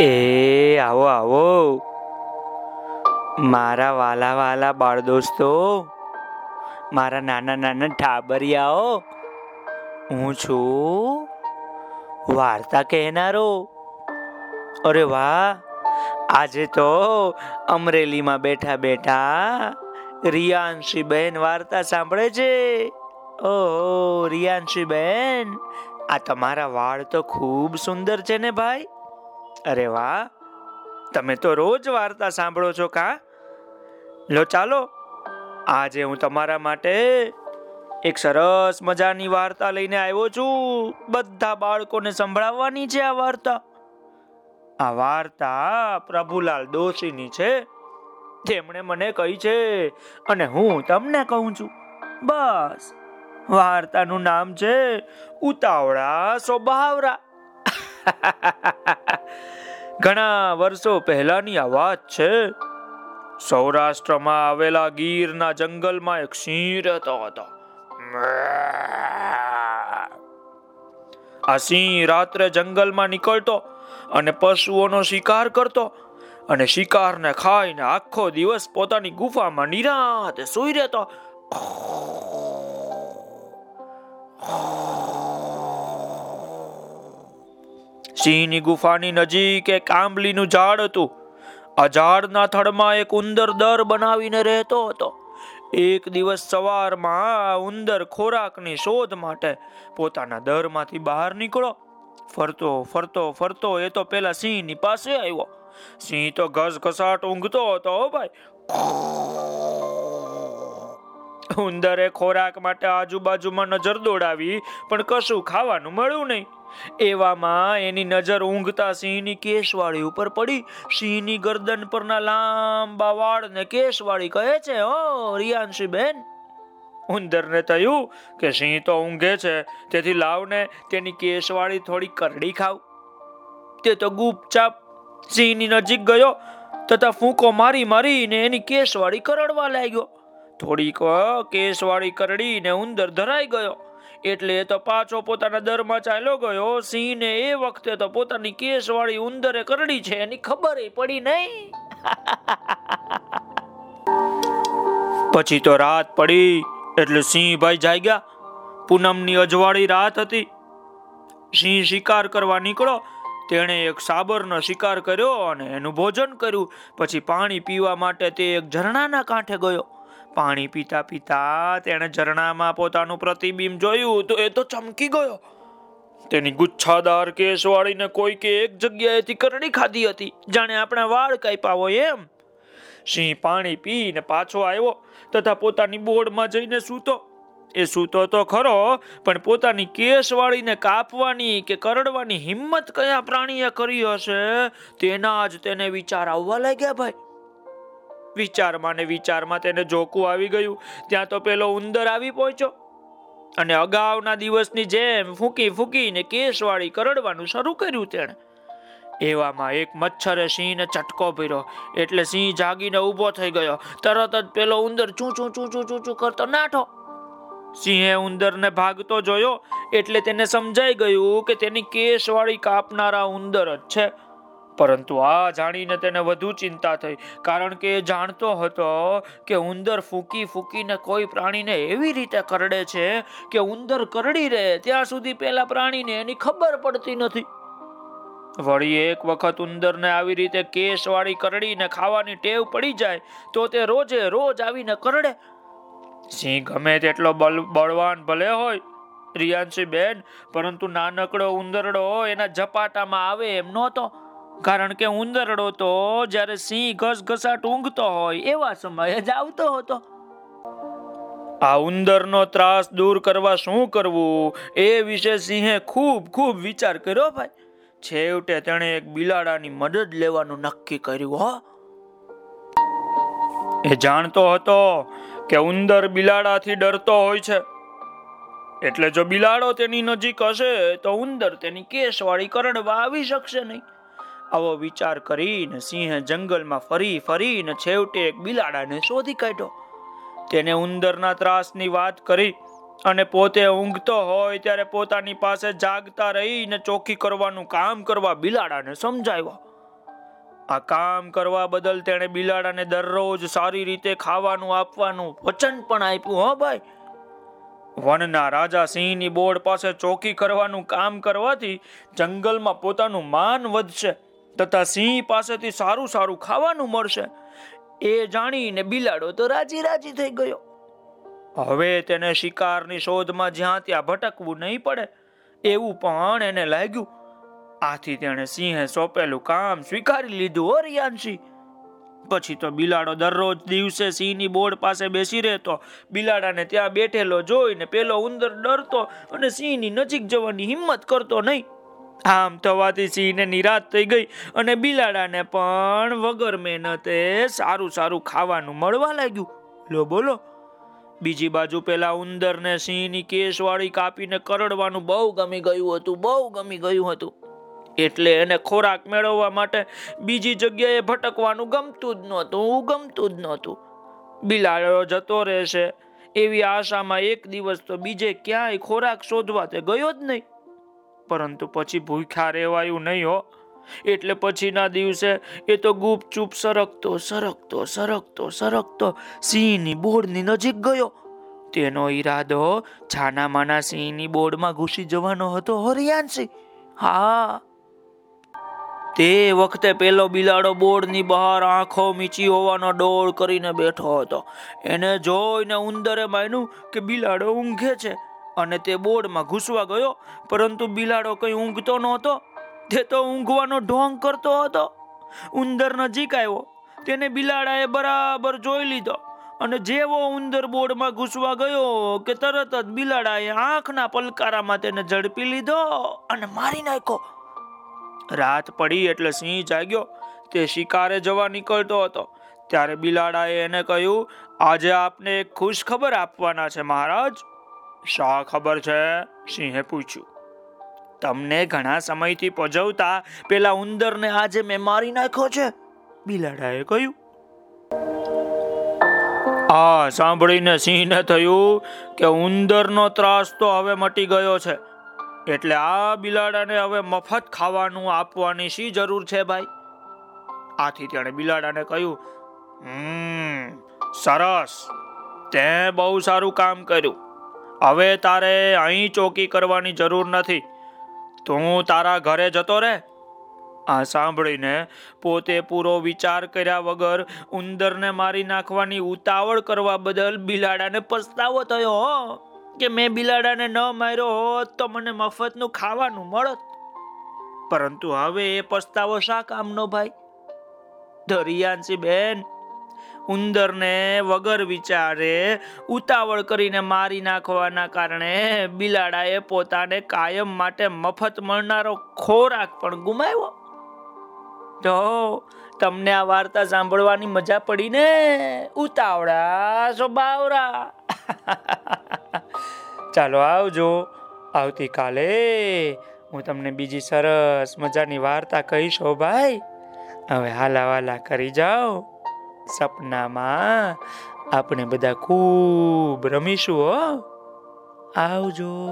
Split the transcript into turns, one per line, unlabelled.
એ, આવો આવો. મારા વાલા વાલા બાળ દોસ્તો, મારા નાના નાના ઠાબરિયાઓ, હું છું વાર્તા કહેનારો. અરે વાહ, આજે તો અમરેલીમાં બેઠા બેઠા રિયાંશી બેન વાર્તા સાંભળે છે. ઓહો રિયાંશી બેન આ તમારા વાળ તો ખૂબ સુંદર છે ને ભાઈ? અરે વાહ, તમે તો રોજ વાર્તા સાંભળો છો કા? લો, ચાલો. આજે હું તમારા માટે એક સરસ મજાની વાર્તા લઈને આવ્યો છું. બધા બાળકોને સંભળાવવાની છે આ વાર્તા. આ વાર્તા પ્રભુલાલ દોશીની છે. તેમણે મને કહી છે અને હું તમને કહું છું. બસ. વાર્તાનું નામ છે ઉતાવળા સ્વભાવરા. ઘણા વર્ષો પહેલાની આ વાત છે. સૌરાષ્ટ્રમાં આવેલા ગીરના જંગલમાં એક સિંહ રહેતો હતો. આ સિંહ રાત્રે જંગલમાં નીકળતો અને પશુઓનો શિકાર કરતો અને શિકારને ખાઈને આખો દિવસ પોતાની ગુફામાં નિરાતે સૂઈ રહેતો. સિંહની ગુફાની નજીક એક આંબલીનું ઝાડ હતું. આ ઝાડના થડમાં એક ઉંદર દર બનાવીને રહેતો હતો. એક દિવસ સવારમાં ઉંદર ખોરાકની શોધ માટે પોતાના દરમાંથી બહાર નીકળો ફરતો ફરતો ફરતો એ તો પેલા સિંહની પાસે આવ્યો. સિંહ તો ઘસઘસાટ ઊંઘતો હતો ભાઈ. ઉંદરે ખોરાક માટે આજુબાજુમાં નજર દોડાવી પણ કશું ખાવાનું મળ્યું નહીં. એવામાં એની નજર ઊંઘતા સિંહની કેશવાળી ઉપર પડી. સિંહની ગરદન પરના લાંબા વાળને કેશવાળી કહે છે, ઓ રિયાંશી બેન ઉંદરને થયું કે સિંહ તો ઊંઘે છે, તેથી લાવને તેની કેશવાળી થોડી કરડી ખાવ. તે તો ગુપચાપ સિંહની નજીક ગયો, તથા ફૂંકો મારી મારીને એની કેશવાળી કરડવા લાગ્યો. થોડીક કેશવાળી કરડીને ઉંદર ધરાઈ ગયો. એટલે તો પાછો પોતાના દરમાં ચાલ્યો ગયો. સિંહને એ વખતે તો પોતાની કેસવાળી ઉંદરે કરડી છે, એની ખબર પડી નહીં. પછી તો રાત પડી, એટલે સિંહભાઈ જાગ્યા. પૂનમની અજવાળી રાત હતી. સિંહ શિકાર કરવા નીકળો. તેણે એક સાબરનો શિકાર કર્યો અને એનું ભોજન કર્યું. પછી પાણી પીવા માટે તે એક ઝરણાના કાંઠે ગયો. પાણી પીતા પીતા તેણે ઝરણામાં પોતાનું પ્રતિબિંબ જોયું તો એ તો ચમકી ગયો. તેની ગુચ્છાદાર કેસવાળીને કોઈ કે એક જગ્યાએથી કરડી ખાધી હતી. જાણે આપણે વાળ કાપ્યા હોય એમ. સિંહ પાણી પીને પાછો આવ્યો તથા પોતાની બોર્ડમાં જઈને સૂતો. એ સૂતો તો ખરો, પણ પોતાની કેસવાળીને કાપવાની કે કરડવાની હિંમત કયા પ્રાણીએ કરી હશે તેના જ તેને વિચાર આવવા લાગ્યા ભાઈ. વિચારમાં ને વિચારમાં તેને જોકું આવી ગયું. ત્યાં તો પેલો ઉંદર આવી પહોંચ્યો અને અગાઉના દિવસની જેમ ફૂંકી ફૂંકીને કેસવાળી કરડવાનું શરૂ કર્યું તેણે. એવામાં એક મચ્છરે સિંહને ચટકો ભર્યો એટલે સિંહ જાગીને ઊભો થઈ ગયો. તરત જ પેલો ઉંદર ચૂ ચૂ ચૂ ચૂ ચૂ ચૂ કરતો નાઠો. સિંહે ઉંદરને ભાગતો જોયો એટલે તેને સમજાઈ ગયું કે તેની કેસવાળી કાપનારા ઉંદર જ છે. પરંતુ આ જાણીને તેને વધુ ચિંતા થઈ, કારણ કે એ જાણતો હતો કે ઉંદર ફૂકી ફૂકીને કોઈ પ્રાણીને એવી રીતે કરડે છે કે ઉંદર કરડી રહે, ત્યાં સુધી પેલા પ્રાણીને એની ખબર પડતી નથી. વળી એક વખત ઉંદરને આવી રીતે કેસવાળી કરડીને ખાવાની ટેવ પડી જાય, તો તે રોજે રોજ આવીને કરડે. સિંહ ગમે તેટલો બળવાન ભલે હોય, રિયાંશી બેન, પરંતુ નાનકડો ઉંદરડો એના ઝપાટામાં આવે એમ નહોતો. કારણ કે ઉંદરડો તો જ્યારે સિંહ ઘસઘસાટ ઊંઘતો હોય, એવા સમયે જ આવતો હતો. આ ઉંદરનો ત્રાસ દૂર કરવા શું કરવું? એ વિશે સિંહે ખૂબ ખૂબ વિચાર કર્યો ભાઈ. છેવટે તેણે એક બિલાડાની મદદ લેવાનું નક્કી કર્યું, હો. એ જાણતો હતો કે ઉંદર બિલાડાથી ડરતો હોય છે. એટલે જો બિલાડો તેની નજીક હશે, તો ઉંદર તેની કેસવાળી કરડવા આવી શકશે નહીં. આવો વિચાર કરીને સિંહે જંગલમાં ફરી ફરીને છેવટે એક બિલાડાને શોધી કાઢ્યો. તેને ઉંદરના ત્રાસની વાત કરી અને પોતે ઊંઘતો હોય ત્યારે પોતાની પાસે જાગતા રહીને ચોખ્ખી કરવાનું કામ કરવા બિલાડાને સમજાવ્યો. આ કામ કરવા બદલ તેણે બિલાડાને દરરોજ સારી રીતે ખાવાનું આપવાનું વચન પણ આપ્યું, હો ભાઈ. વનના રાજા સિંહની બોર્ડ પાસે ચોકી કરવાનું કામ કરવાથી જંગલમાં પોતાનું માન વધશે. તથા સિંહ પાસેથી સારું સારું ખાવાનું મળશે. એ જાણીને બિલાડો તો રાજી રાજી થઈ ગયો. હવે તેને શિકારની શોધમાં જ્યાં ત્યાં ભટકવું નહીં પડે, એવું પણ એને લાગ્યું. આથી તેણે સિંહે સોંપેલું કામ સ્વીકારી લીધું, હો પછી તો બિલાડો દરરોજ દિવસે સિંહની બોર્ડ પાસે બેસી રહેતો. બિલાડાને ત્યાં બેઠેલો જોઈને પેલો ઉંદર ડરતો અને સિંહની નજીક જવાની હિંમત કરતો નહીં. આમ થવાથી સિંહને નિરાશ થઈ ગઈ અને બિલાડાને પણ વગર મહેનતે સારું સારું ખાવાનું મળવા લાગ્યું. લો બોલો, બીજી બાજુ પેલા ઉંદરને સિંહની કેસવાળી કાપીને કરડવાનું બહુ ગમી ગયું હતું, બહુ ગમી ગયું હતું. એટલે એને ખોરાક મેળવવા માટે બીજી જગ્યાએ ભટકવાનું ગમતું જ નહોતું, ગમતું જ નહોતું. બિલાડો જતો રહેશે, એવી આશામાં એક દિવસ તો બીજે ક્યાંય ખોરાક શોધવા તે ગયો જ નહીં. પરંતુ પછી ભૂખ્યા રહેવાયું નહીં હો. એટલે પછીના દિવસે એ તો ગુપચૂપ સરકતો સરકતો સરકતો સરકતો સિંહની બોર્ડની નજીક ગયો. તેનો ઈરાદો છાના માના સિંહની બોર્ડમાં ઘૂસી જવાનો હતો હરિયાનસિંહ. હા. તે વખતે પેલો બિલાડો બોર્ડની બહાર આંખો મીચી હોવાનો ડોળ કરીને બેઠો હતો. એને જોઈને ઉંદરે માન્યું કે બિલાડો ઊંઘે છે. અને તે બોર્ડમાં ઘૂસવા ગયો, પરંતુ બિલાડો કઈ ઊંઘતો નહોતો. તે તો ઊંઘવાનો ઢોંગ કરતો હતો. ઉંદર નજીક આવ્યો. તેને બિલાડાએ બરાબર જોઈ લીધો અને જેવો ઉંદર બોર્ડમાં ઘૂસવા ગયો કે તરત જ બિલાડાએ આંખના પલકારામાં તેને ઝડપી લીધો અને મારી નાખ્યો. રાત પડી એટલે સિંહ જાગ્યો. તે શિકારે જવા નીકળતો હતો. ત્યારે બિલાડાએ એને કહ્યું, આજે આપને એક ખુશ ખબર આપવાના છે, મહારાજ. શા ખબર છે? સિંહે પૂછ્યું. તમને ઘણા સમયથી પજવતા પેલા ઉંદરને આજે મેં મારી નાખ્યો છે, બિલાડાએ કહ્યું. આ સાંભળીને સિંહને થયું કે ઉંદરનો ત્રાસ તો હવે મટી ગયો છે. એટલે આ બિલાડાને હવે મફત ખાવાનું આપવાની શી જરૂર છે ભાઈ? આથી તેણે બિલાડાને કહ્યું સરસ. તે બહુ સારું કામ કર્યું. હવે તારે અહીં ચોકી કરવાની જરૂર નથી. તું તારા ઘરે જતો રહે. આ સાંભળીને પોતે પૂરો વિચાર કર્યા વગર ઉંદરને મારી નાખવાની ઉતાવળ કરવા બદલ બિલાડાને પસ્તાવો થયો, હો. કે મેં બિલાડાને ન માર્યો હોત તો મને મફતનું ખાવાનું મળત. પરંતુ હવે એ પસ્તાવો શા કામનો ભાઈ? દરિયાંશી બેન ઉંદરને વગર વિચારે ઉતાવળ કરીને મારી નાખવાના કારણે બિલાડાએ પોતાને કાયમ માટે મફત મળનારો ખોરાક પણ ગુમાવ્યો. તો તમને આ વાર્તા સાંભળવાની મજા પડી ને? ઉતાવળા બાવરા ચાલો આવજો. આવતીકાલે હું તમને બીજી સરસ મજાની વાર્તા કહીશ ભાઈ. હવે હાલા વાલા કરી જાઓ. સપનામાં આપણે બધા ખૂબ રમીશું હો. આવજો.